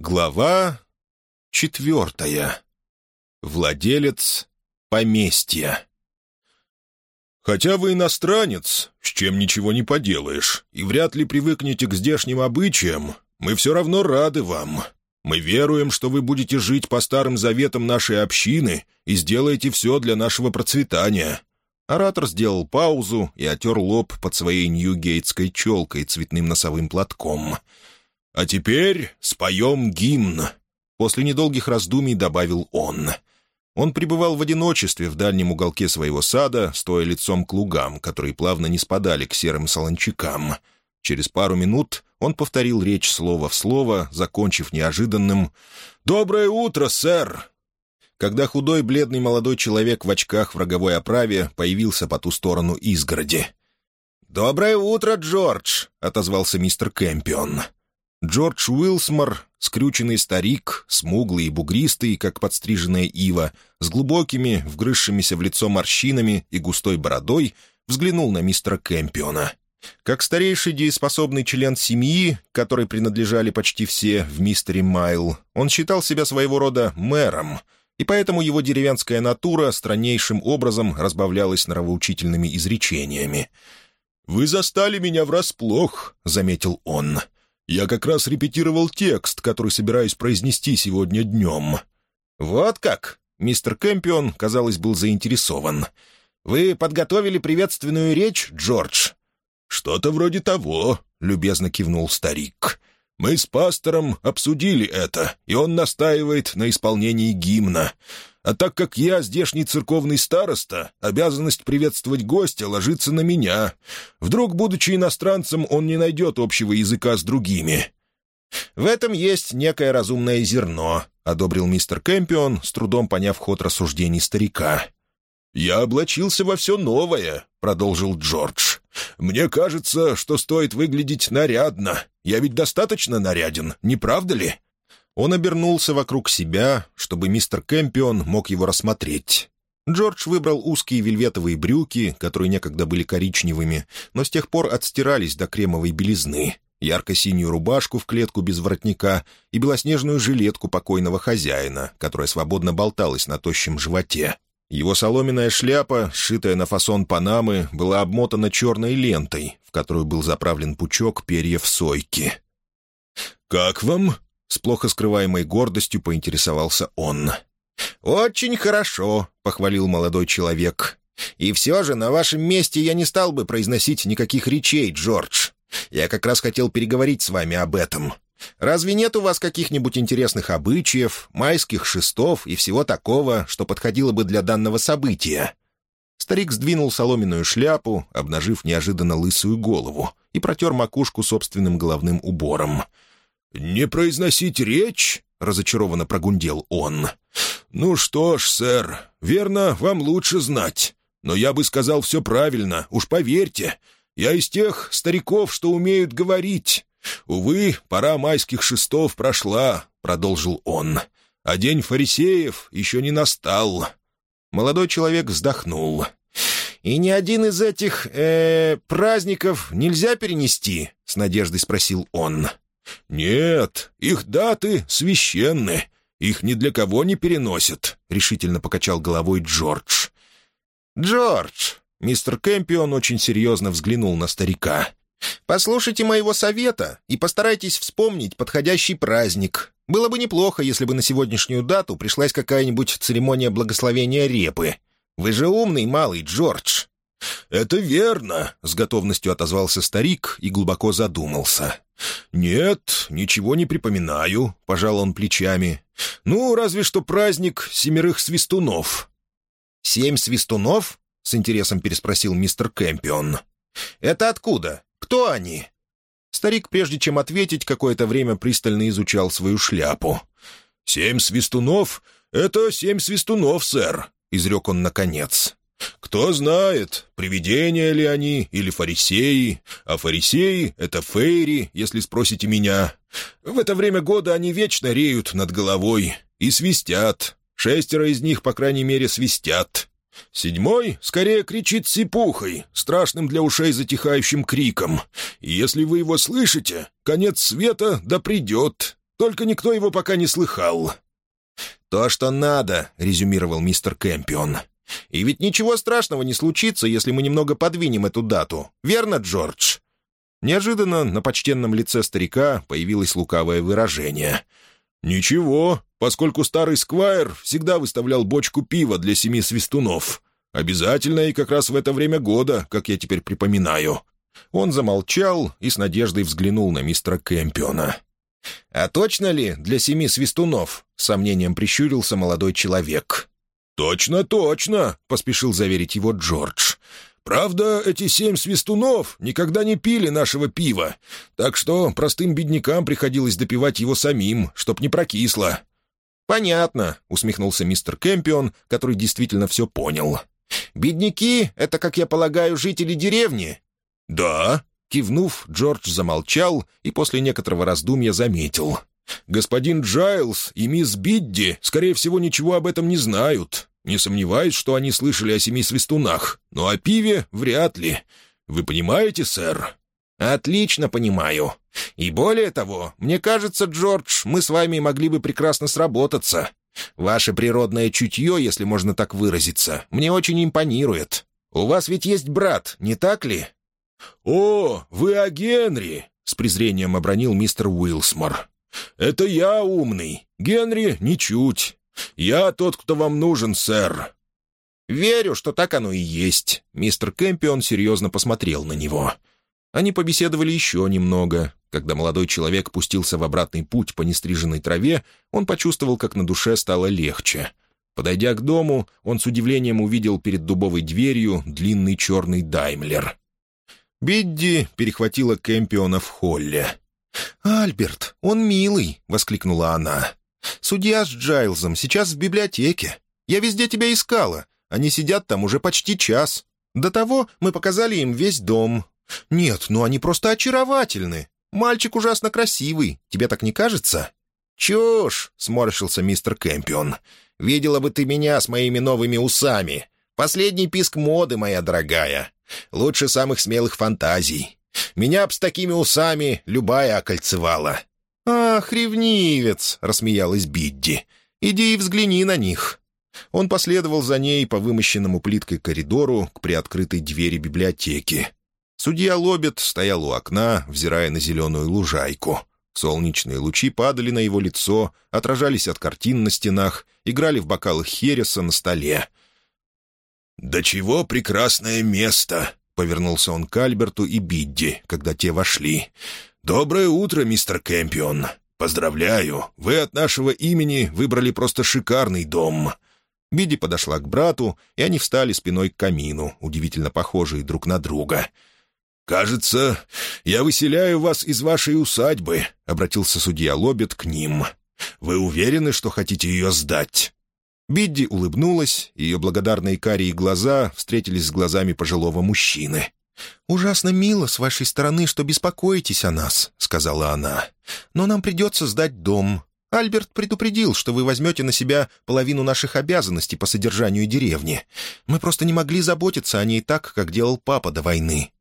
Глава четвертая. Владелец поместья. «Хотя вы иностранец, с чем ничего не поделаешь, и вряд ли привыкнете к здешним обычаям, мы все равно рады вам. Мы веруем, что вы будете жить по старым заветам нашей общины и сделаете все для нашего процветания». Оратор сделал паузу и отер лоб под своей ньюгейтской челкой цветным носовым платком — «А теперь споем гимн», — после недолгих раздумий добавил он. Он пребывал в одиночестве в дальнем уголке своего сада, стоя лицом к лугам, которые плавно не спадали к серым солончакам. Через пару минут он повторил речь слово в слово, закончив неожиданным «Доброе утро, сэр!» Когда худой бледный молодой человек в очках в роговой оправе появился по ту сторону изгороди. «Доброе утро, Джордж!» — отозвался мистер Кэмпион. Джордж Уилсмор, скрюченный старик, смуглый и бугристый, как подстриженная ива, с глубокими, вгрызшимися в лицо морщинами и густой бородой, взглянул на мистера Кэмпиона. Как старейший дееспособный член семьи, которой принадлежали почти все в мистере Майл, он считал себя своего рода мэром, и поэтому его деревенская натура страннейшим образом разбавлялась нравоучительными изречениями. «Вы застали меня врасплох», — заметил он. — я как раз репетировал текст, который собираюсь произнести сегодня днем». «Вот как?» — мистер Кэмпион, казалось, был заинтересован. «Вы подготовили приветственную речь, Джордж?» «Что-то вроде того», — любезно кивнул старик. «Мы с пастором обсудили это, и он настаивает на исполнении гимна. А так как я здешний церковный староста, обязанность приветствовать гостя ложится на меня. Вдруг, будучи иностранцем, он не найдет общего языка с другими». «В этом есть некое разумное зерно», — одобрил мистер Кэмпион, с трудом поняв ход рассуждений старика. «Я облачился во все новое», — продолжил Джордж. «Мне кажется, что стоит выглядеть нарядно. Я ведь достаточно наряден, не правда ли?» Он обернулся вокруг себя, чтобы мистер Кэмпион мог его рассмотреть. Джордж выбрал узкие вельветовые брюки, которые некогда были коричневыми, но с тех пор отстирались до кремовой белизны, ярко-синюю рубашку в клетку без воротника и белоснежную жилетку покойного хозяина, которая свободно болталась на тощем животе. Его соломенная шляпа, сшитая на фасон панамы, была обмотана черной лентой, в которую был заправлен пучок перьев сойки. «Как вам?» С плохо скрываемой гордостью поинтересовался он. «Очень хорошо», — похвалил молодой человек. «И все же на вашем месте я не стал бы произносить никаких речей, Джордж. Я как раз хотел переговорить с вами об этом. Разве нет у вас каких-нибудь интересных обычаев, майских шестов и всего такого, что подходило бы для данного события?» Старик сдвинул соломенную шляпу, обнажив неожиданно лысую голову, и протер макушку собственным головным убором — «Не произносить речь?» — разочарованно прогундел он. «Ну что ж, сэр, верно, вам лучше знать. Но я бы сказал все правильно, уж поверьте. Я из тех стариков, что умеют говорить. Увы, пора майских шестов прошла», — продолжил он. «А день фарисеев еще не настал». Молодой человек вздохнул. «И ни один из этих, э, праздников нельзя перенести?» — с надеждой спросил он. «Нет, их даты священны. Их ни для кого не переносят», — решительно покачал головой Джордж. «Джордж!» — мистер Кэмпион очень серьезно взглянул на старика. «Послушайте моего совета и постарайтесь вспомнить подходящий праздник. Было бы неплохо, если бы на сегодняшнюю дату пришлась какая-нибудь церемония благословения репы. Вы же умный малый, Джордж». «Это верно», — с готовностью отозвался старик и глубоко задумался. «Нет, ничего не припоминаю», — пожал он плечами. «Ну, разве что праздник семерых свистунов». «Семь свистунов?» — с интересом переспросил мистер Кэмпион. «Это откуда? Кто они?» Старик, прежде чем ответить, какое-то время пристально изучал свою шляпу. «Семь свистунов — это семь свистунов, сэр», — изрек он наконец. Кто знает, привидения ли они или фарисеи, а фарисеи — это фейри, если спросите меня. В это время года они вечно реют над головой и свистят. Шестеро из них, по крайней мере, свистят. Седьмой скорее кричит сипухой, страшным для ушей затихающим криком. И если вы его слышите, конец света да придет. только никто его пока не слыхал». «То, что надо», — резюмировал мистер Кэмпион. «И ведь ничего страшного не случится, если мы немного подвинем эту дату. Верно, Джордж?» Неожиданно на почтенном лице старика появилось лукавое выражение. «Ничего, поскольку старый сквайр всегда выставлял бочку пива для семи свистунов. Обязательно и как раз в это время года, как я теперь припоминаю». Он замолчал и с надеждой взглянул на мистера Кэмпиона. «А точно ли для семи свистунов?» — с сомнением прищурился молодой человек. «Точно, точно!» — поспешил заверить его Джордж. «Правда, эти семь свистунов никогда не пили нашего пива, так что простым беднякам приходилось допивать его самим, чтоб не прокисло». «Понятно», — усмехнулся мистер Кэмпион, который действительно все понял. «Бедняки — это, как я полагаю, жители деревни?» «Да», Кивнув, Джордж замолчал и после некоторого раздумья заметил. «Господин Джайлз и мисс Бидди, скорее всего, ничего об этом не знают. Не сомневаюсь, что они слышали о семи свистунах, но о пиве вряд ли. Вы понимаете, сэр?» «Отлично понимаю. И более того, мне кажется, Джордж, мы с вами могли бы прекрасно сработаться. Ваше природное чутье, если можно так выразиться, мне очень импонирует. У вас ведь есть брат, не так ли?» «О, вы о Генри!» — с презрением обронил мистер Уилсмор. «Это я умный. Генри — ничуть. Я тот, кто вам нужен, сэр». «Верю, что так оно и есть». Мистер Кэмпион серьезно посмотрел на него. Они побеседовали еще немного. Когда молодой человек пустился в обратный путь по нестриженной траве, он почувствовал, как на душе стало легче. Подойдя к дому, он с удивлением увидел перед дубовой дверью длинный черный даймлер. Бидди перехватила Кэмпиона в холле. «Альберт, он милый!» — воскликнула она. «Судья с Джайлзом сейчас в библиотеке. Я везде тебя искала. Они сидят там уже почти час. До того мы показали им весь дом. Нет, ну они просто очаровательны. Мальчик ужасно красивый. Тебе так не кажется?» «Чушь!» — сморщился мистер Кэмпион. «Видела бы ты меня с моими новыми усами. Последний писк моды, моя дорогая. Лучше самых смелых фантазий. Меня б с такими усами любая окольцевала». «Ах, ревнивец!» — рассмеялась Бидди. «Иди и взгляни на них». Он последовал за ней по вымощенному плиткой коридору к приоткрытой двери библиотеки. Судья Лобет стоял у окна, взирая на зеленую лужайку. Солнечные лучи падали на его лицо, отражались от картин на стенах, играли в бокалах хереса на столе — «Да чего прекрасное место!» — повернулся он к Альберту и Бидди, когда те вошли. «Доброе утро, мистер Кэмпион! Поздравляю! Вы от нашего имени выбрали просто шикарный дом!» Бидди подошла к брату, и они встали спиной к камину, удивительно похожие друг на друга. «Кажется, я выселяю вас из вашей усадьбы», — обратился судья Лобет к ним. «Вы уверены, что хотите ее сдать?» Бидди улыбнулась, ее благодарные карие глаза встретились с глазами пожилого мужчины. «Ужасно мило с вашей стороны, что беспокоитесь о нас», — сказала она. «Но нам придется сдать дом. Альберт предупредил, что вы возьмете на себя половину наших обязанностей по содержанию деревни. Мы просто не могли заботиться о ней так, как делал папа до войны.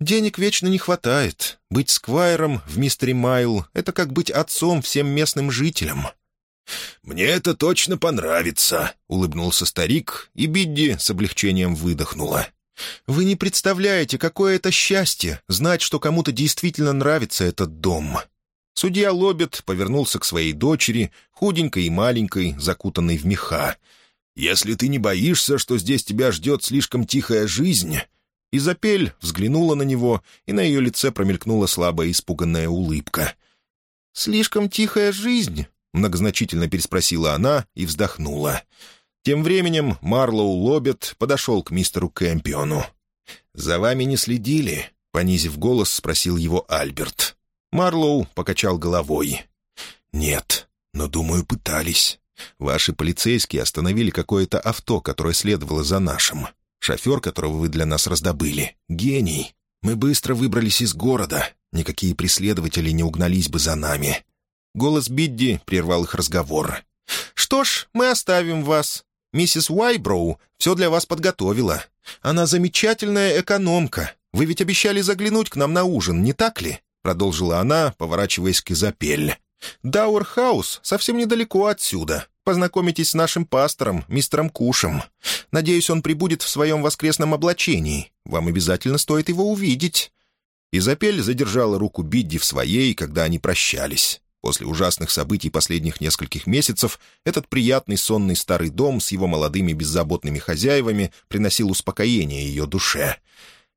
Денег вечно не хватает. Быть сквайром в «Мистере Майл» — это как быть отцом всем местным жителям». «Мне это точно понравится», — улыбнулся старик, и Бидди с облегчением выдохнула. «Вы не представляете, какое это счастье — знать, что кому-то действительно нравится этот дом». Судья Лобет повернулся к своей дочери, худенькой и маленькой, закутанной в меха. «Если ты не боишься, что здесь тебя ждет слишком тихая жизнь...» Изапель взглянула на него, и на ее лице промелькнула слабая испуганная улыбка. «Слишком тихая жизнь?» — многозначительно переспросила она и вздохнула. Тем временем Марлоу Лобет подошел к мистеру Кэмпиону. «За вами не следили?» — понизив голос, спросил его Альберт. Марлоу покачал головой. «Нет, но, думаю, пытались. Ваши полицейские остановили какое-то авто, которое следовало за нашим. Шофер, которого вы для нас раздобыли. Гений. Мы быстро выбрались из города. Никакие преследователи не угнались бы за нами. Голос Бидди прервал их разговор. «Что ж, мы оставим вас. Миссис Уайброу все для вас подготовила. Она замечательная экономка. Вы ведь обещали заглянуть к нам на ужин, не так ли?» Продолжила она, поворачиваясь к Изапель. Дауэрхаус совсем недалеко отсюда. Познакомитесь с нашим пастором, мистером Кушем. Надеюсь, он прибудет в своем воскресном облачении. Вам обязательно стоит его увидеть». Изапель задержала руку Бидди в своей, когда они прощались. После ужасных событий последних нескольких месяцев этот приятный сонный старый дом с его молодыми беззаботными хозяевами приносил успокоение ее душе.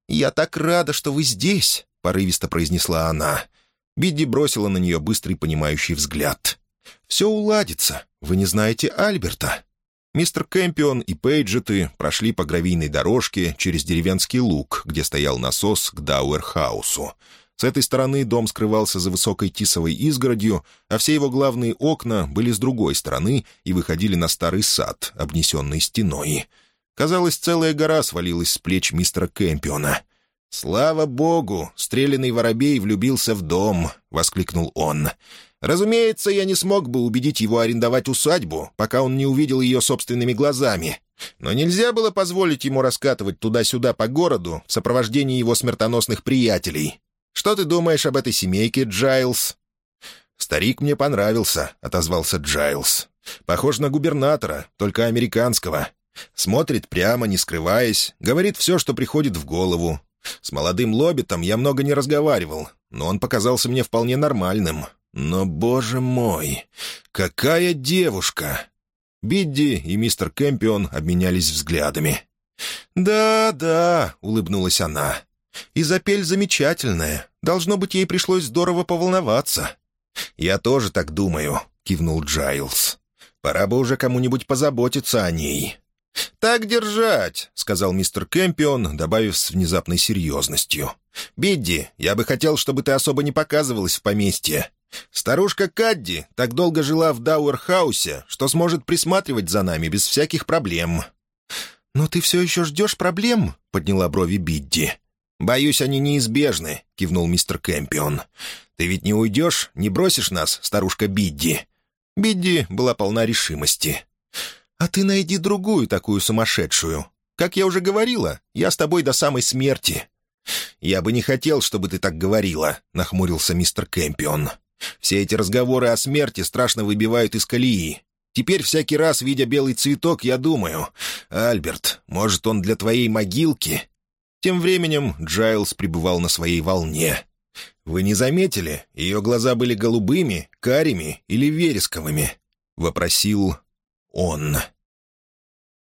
«Я так рада, что вы здесь», — порывисто произнесла она. Бидди бросила на нее быстрый понимающий взгляд. «Все уладится. Вы не знаете Альберта?» Мистер Кэмпион и Пейджеты прошли по гравийной дорожке через деревенский луг, где стоял насос к Дауэрхаусу. С этой стороны дом скрывался за высокой тисовой изгородью, а все его главные окна были с другой стороны и выходили на старый сад, обнесенный стеной. Казалось, целая гора свалилась с плеч мистера Кэмпиона. «Слава богу! Стреляный воробей влюбился в дом!» — воскликнул он. «Разумеется, я не смог бы убедить его арендовать усадьбу, пока он не увидел ее собственными глазами. Но нельзя было позволить ему раскатывать туда-сюда по городу в сопровождении его смертоносных приятелей. Что ты думаешь об этой семейке, Джайлз?» «Старик мне понравился», — отозвался Джайлз. «Похож на губернатора, только американского. Смотрит прямо, не скрываясь, говорит все, что приходит в голову, с молодым Лоббитом я много не разговаривал, но он показался мне вполне нормальным. Но, боже мой, какая девушка!» Бидди и мистер Кэмпион обменялись взглядами. «Да, да», — улыбнулась она. «Изапель замечательная. Должно быть, ей пришлось здорово поволноваться». «Я тоже так думаю», — кивнул Джайлз. «Пора бы уже кому-нибудь позаботиться о ней. «Так держать», — сказал мистер Кэмпион, добавив с внезапной серьезностью. «Бидди, я бы хотел, чтобы ты особо не показывалась в поместье. Старушка Кадди так долго жила в Дауэрхаусе, что сможет присматривать за нами без всяких проблем». «Но ты все еще ждешь проблем?» — подняла брови Бидди. «Боюсь, они неизбежны», — кивнул мистер Кэмпион. «Ты ведь не уйдешь, не бросишь нас, старушка Бидди?» Бидди была полна решимости. «А ты найди другую такую сумасшедшую. Как я уже говорила, я с тобой до самой смерти». «Я бы не хотел, чтобы ты так говорила», — нахмурился мистер Кэмпион. «Все эти разговоры о смерти страшно выбивают из колеи. Теперь всякий раз, видя белый цветок, я думаю, «Альберт, может, он для твоей могилки?» Тем временем Джайлз пребывал на своей волне. «Вы не заметили? Ее глаза были голубыми, карими или вересковыми?» — вопросил он.